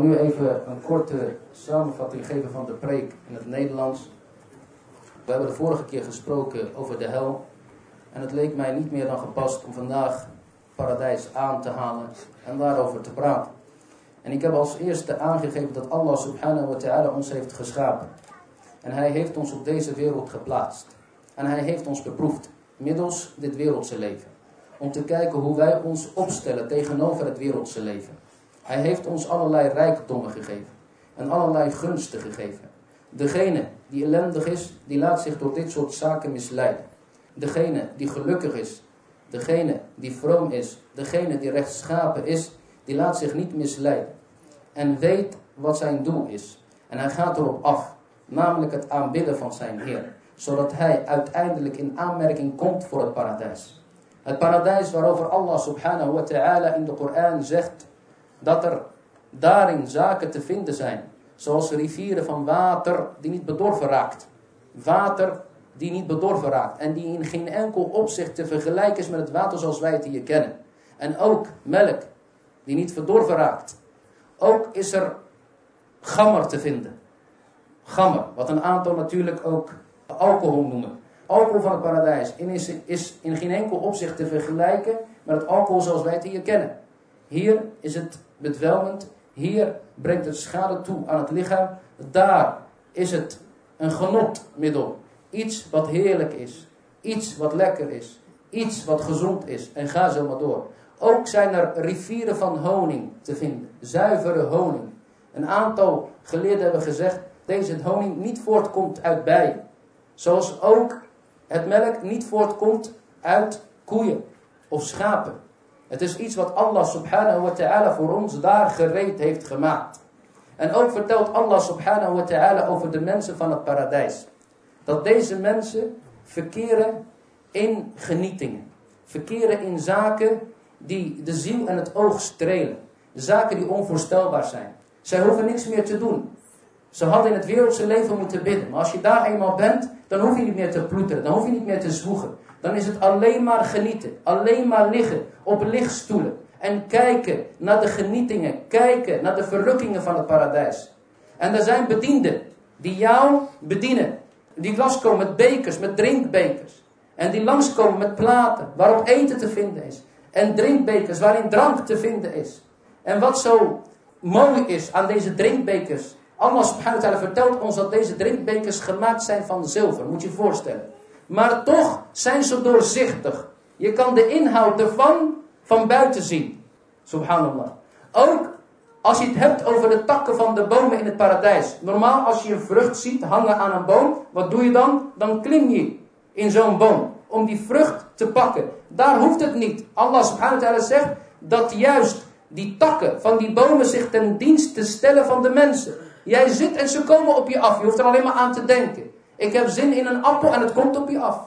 Nu even een korte samenvatting geven van de preek in het Nederlands. We hebben de vorige keer gesproken over de hel. En het leek mij niet meer dan gepast om vandaag paradijs aan te halen en daarover te praten. En ik heb als eerste aangegeven dat Allah subhanahu wa ta'ala ons heeft geschapen. En hij heeft ons op deze wereld geplaatst. En hij heeft ons beproefd middels dit wereldse leven. Om te kijken hoe wij ons opstellen tegenover het wereldse leven. Hij heeft ons allerlei rijkdommen gegeven. En allerlei gunsten gegeven. Degene die ellendig is, die laat zich door dit soort zaken misleiden. Degene die gelukkig is, degene die vroom is, degene die rechtschapen is, die laat zich niet misleiden. En weet wat zijn doel is. En hij gaat erop af, namelijk het aanbidden van zijn Heer. Zodat hij uiteindelijk in aanmerking komt voor het paradijs. Het paradijs waarover Allah subhanahu wa ta'ala in de Koran zegt dat er daarin zaken te vinden zijn. Zoals rivieren van water die niet bedorven raakt. Water die niet bedorven raakt. En die in geen enkel opzicht te vergelijken is met het water zoals wij het hier kennen. En ook melk die niet verdorven raakt. Ook is er gammer te vinden. Gammer, wat een aantal natuurlijk ook alcohol noemen. Alcohol van het paradijs is, is in geen enkel opzicht te vergelijken met het alcohol zoals wij het hier kennen. Hier is het bedwelmend. Hier brengt het schade toe aan het lichaam. Daar is het een genotmiddel. Iets wat heerlijk is. Iets wat lekker is. Iets wat gezond is. En ga zo maar door. Ook zijn er rivieren van honing te vinden. Zuivere honing. Een aantal geleerden hebben gezegd. Deze honing niet voortkomt uit bijen. Zoals ook het melk niet voortkomt uit koeien of schapen. Het is iets wat Allah subhanahu wa ta'ala voor ons daar gereed heeft gemaakt. En ook vertelt Allah subhanahu wa ta'ala over de mensen van het paradijs. Dat deze mensen verkeren in genietingen. Verkeren in zaken die de ziel en het oog strelen. Zaken die onvoorstelbaar zijn. Zij hoeven niks meer te doen. Ze hadden in het wereldse leven moeten bidden. Maar als je daar eenmaal bent, dan hoef je niet meer te ploeteren. Dan hoef je niet meer te zwoegen. Dan is het alleen maar genieten. Alleen maar liggen op lichtstoelen. En kijken naar de genietingen. Kijken naar de verrukkingen van het paradijs. En er zijn bedienden die jou bedienen. Die langskomen met bekers, met drinkbekers. En die langskomen met platen waarop eten te vinden is. En drinkbekers waarin drank te vinden is. En wat zo mooi is aan deze drinkbekers. Allah subhanahu wa ta'ala vertelt ons dat deze drinkbekers gemaakt zijn van zilver. Moet je je voorstellen. Maar toch zijn ze doorzichtig. Je kan de inhoud ervan van buiten zien. Subhanallah. Ook als je het hebt over de takken van de bomen in het paradijs. Normaal als je een vrucht ziet hangen aan een boom. Wat doe je dan? Dan klim je in zo'n boom. Om die vrucht te pakken. Daar hoeft het niet. Allah subhanahu wa ta'ala zegt dat juist die takken van die bomen zich ten dienste stellen van de mensen. Jij zit en ze komen op je af. Je hoeft er alleen maar aan te denken. Ik heb zin in een appel en het komt op je af.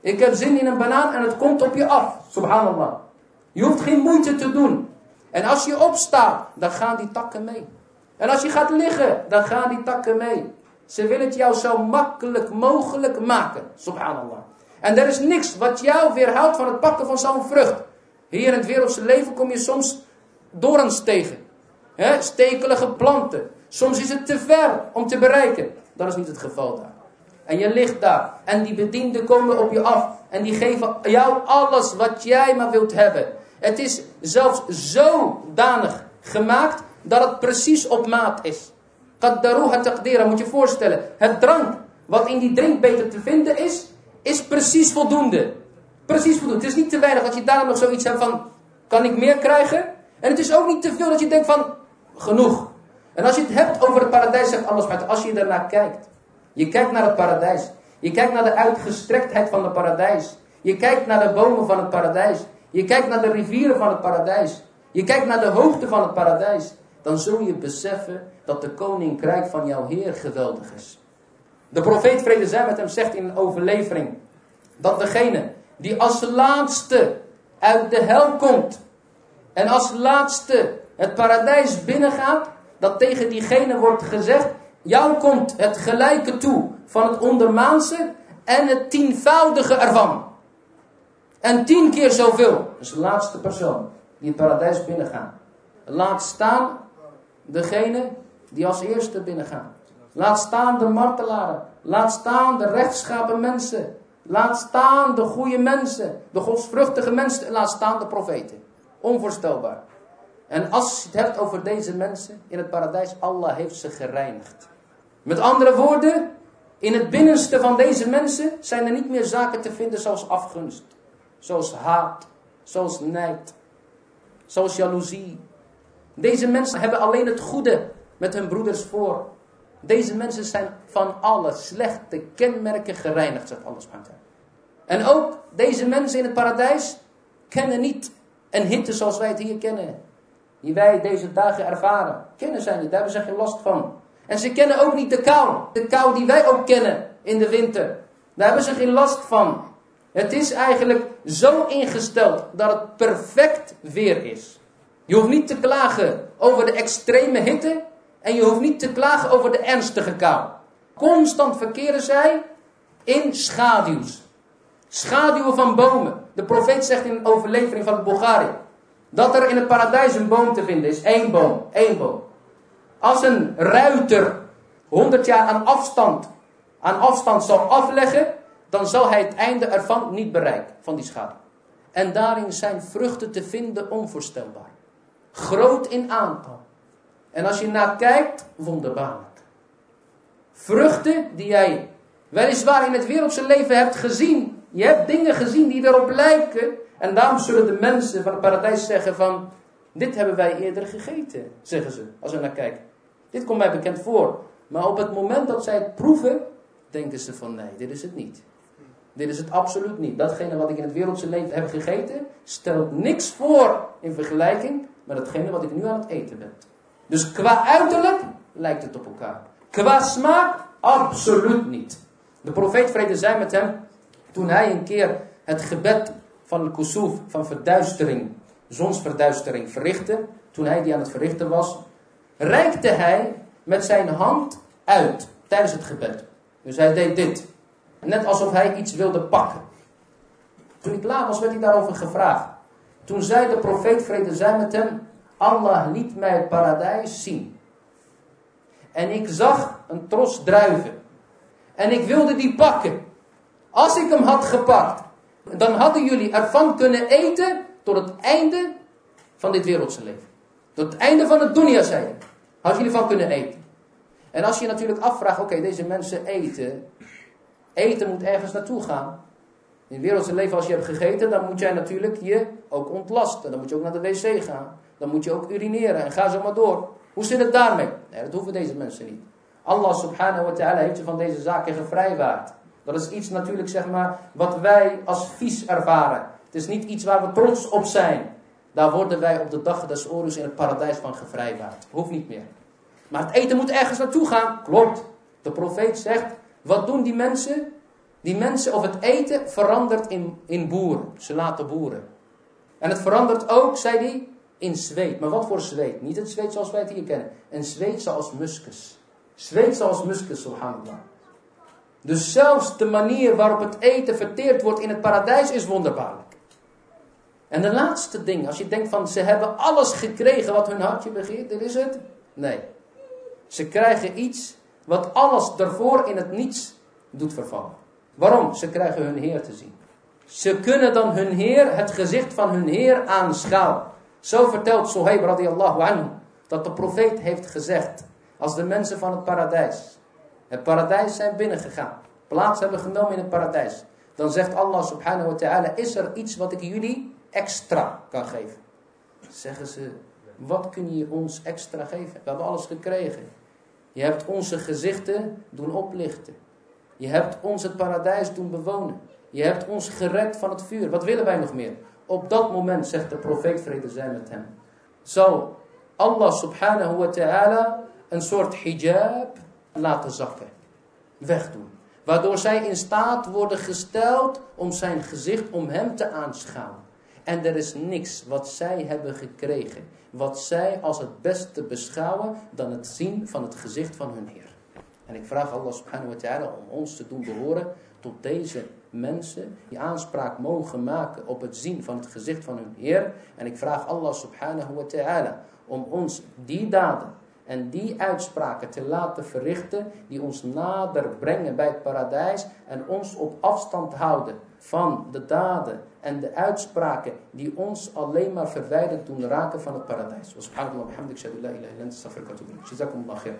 Ik heb zin in een banaan en het komt op je af. Subhanallah. Je hoeft geen moeite te doen. En als je opstaat, dan gaan die takken mee. En als je gaat liggen, dan gaan die takken mee. Ze willen het jou zo makkelijk mogelijk maken. Subhanallah. En er is niks wat jou weerhoudt van het pakken van zo'n vrucht. Hier in het wereldse leven kom je soms dorens tegen. He, stekelige planten. Soms is het te ver om te bereiken. Dat is niet het geval daar. En je ligt daar. En die bedienden komen op je af. En die geven jou alles wat jij maar wilt hebben. Het is zelfs zodanig gemaakt dat het precies op maat is. Qaddaruha taqdira, moet je voorstellen. Het drank wat in die drinkbeker te vinden is, is precies voldoende. Precies voldoende. Het is niet te weinig dat je daarom nog zoiets hebt van, kan ik meer krijgen? En het is ook niet te veel dat je denkt van, genoeg. En als je het hebt over het paradijs, zegt Allah als je ernaar kijkt. Je kijkt naar het paradijs. Je kijkt naar de uitgestrektheid van het paradijs. Je kijkt naar de bomen van het paradijs. Je kijkt naar de rivieren van het paradijs. Je kijkt naar de hoogte van het paradijs. Dan zul je beseffen dat de koninkrijk van jouw Heer geweldig is. De profeet vrede zij met hem zegt in een overlevering. Dat degene die als laatste uit de hel komt. En als laatste het paradijs binnengaat. Dat tegen diegene wordt gezegd. Jou komt het gelijke toe van het ondermaanse en het tienvoudige ervan. En tien keer zoveel. Dus de laatste persoon die het paradijs binnengaat. Laat staan degene die als eerste binnengaan. Laat staan de martelaren. Laat staan de rechtschapen mensen. Laat staan de goede mensen. De godsvruchtige mensen. Laat staan de profeten. Onvoorstelbaar. En als je het hebt over deze mensen in het paradijs, Allah heeft ze gereinigd. Met andere woorden, in het binnenste van deze mensen zijn er niet meer zaken te vinden zoals afgunst, zoals haat, zoals nijd, zoals jaloezie. Deze mensen hebben alleen het goede met hun broeders voor. Deze mensen zijn van alle slechte kenmerken gereinigd, zegt Allah subhanahu En ook deze mensen in het paradijs kennen niet een hitte zoals wij het hier kennen. Die wij deze dagen ervaren. Kennen zij niet, daar hebben ze geen last van. En ze kennen ook niet de kou. De kou die wij ook kennen in de winter. Daar hebben ze geen last van. Het is eigenlijk zo ingesteld dat het perfect weer is. Je hoeft niet te klagen over de extreme hitte. En je hoeft niet te klagen over de ernstige kou. Constant verkeren zij in schaduws. Schaduwen van bomen. De profeet zegt in een overlevering van het Bulgari. Dat er in het paradijs een boom te vinden is. één boom. één boom. Als een ruiter 100 jaar aan afstand, aan afstand zal afleggen, dan zal hij het einde ervan niet bereiken, van die schade. En daarin zijn vruchten te vinden onvoorstelbaar. Groot in aantal. En als je naar kijkt, wonderbaarlijk. Vruchten die jij weliswaar in het wereldse leven hebt gezien. Je hebt dingen gezien die erop lijken. En daarom zullen de mensen van het paradijs zeggen van... Dit hebben wij eerder gegeten, zeggen ze, als ze naar kijken. Dit komt mij bekend voor. Maar op het moment dat zij het proeven, denken ze van nee, dit is het niet. Dit is het absoluut niet. Datgene wat ik in het wereldse leven heb gegeten, stelt niks voor in vergelijking met hetgene wat ik nu aan het eten ben. Dus qua uiterlijk lijkt het op elkaar. Qua smaak, absoluut niet. De profeet vrede zij met hem, toen hij een keer het gebed van de kusuf, van verduistering, zonsverduistering verrichtte, toen hij die aan het verrichten was, reikte hij met zijn hand uit tijdens het gebed. Dus hij deed dit. Net alsof hij iets wilde pakken. Toen hij klaar was, werd hij daarover gevraagd. Toen zei de profeet, vrede zij met hem, Allah liet mij het paradijs zien. En ik zag een tros druiven. En ik wilde die pakken. Als ik hem had gepakt, dan hadden jullie ervan kunnen eten tot het einde van dit wereldse leven. Tot het einde van het dunia, zei je. Had jullie van kunnen eten. En als je natuurlijk afvraagt, oké, deze mensen eten. Eten moet ergens naartoe gaan. In het wereldse leven, als je hebt gegeten, dan moet jij natuurlijk je ook ontlasten. Dan moet je ook naar de wc gaan. Dan moet je ook urineren en ga zo maar door. Hoe zit het daarmee? Nee, dat hoeven deze mensen niet. Allah subhanahu wa ta'ala heeft je van deze zaken gevrijwaard. Dat is iets natuurlijk, zeg maar, wat wij als vies ervaren. Het is niet iets waar we trots op zijn. Daar worden wij op de dag des oorlogs in het paradijs van gevrijwaard. Hoeft niet meer. Maar het eten moet ergens naartoe gaan. Klopt. De profeet zegt, wat doen die mensen? Die mensen of het eten verandert in, in boeren. Ze laten boeren. En het verandert ook, zei hij, in zweet. Maar wat voor zweet? Niet het zweet zoals wij het hier kennen. Een zweet zoals muskus. Zweet zoals muskus, subhanallah. Dus zelfs de manier waarop het eten verteerd wordt in het paradijs is wonderbaarlijk. En de laatste ding, als je denkt van ze hebben alles gekregen wat hun hartje begeert, dit is het. Nee. Ze krijgen iets wat alles daarvoor in het niets doet vervallen. Waarom? Ze krijgen hun Heer te zien. Ze kunnen dan hun Heer, het gezicht van hun Heer aanschouwen. Zo vertelt Sohaib radiallahu anhu, dat de profeet heeft gezegd, als de mensen van het paradijs, het paradijs zijn binnengegaan, plaats hebben genomen in het paradijs, dan zegt Allah subhanahu wa ta'ala, is er iets wat ik jullie extra kan geven? Zeggen ze, wat kun je ons extra geven? We hebben alles gekregen. Je hebt onze gezichten doen oplichten. Je hebt ons het paradijs doen bewonen. Je hebt ons gered van het vuur. Wat willen wij nog meer? Op dat moment, zegt de profeet vrede zijn met hem, zal Allah subhanahu wa ta'ala een soort hijab laten zakken. Wegdoen. Waardoor zij in staat worden gesteld om zijn gezicht, om hem te aanschouwen. En er is niks wat zij hebben gekregen, wat zij als het beste beschouwen dan het zien van het gezicht van hun Heer. En ik vraag Allah subhanahu wa ta'ala om ons te doen behoren tot deze mensen die aanspraak mogen maken op het zien van het gezicht van hun Heer. En ik vraag Allah subhanahu wa ta'ala om ons die daden En die uitspraken te laten verrichten die ons nader brengen bij het paradijs en ons op afstand houden van de daden en de uitspraken die ons alleen maar verwijderd doen raken van het paradijs. Khair.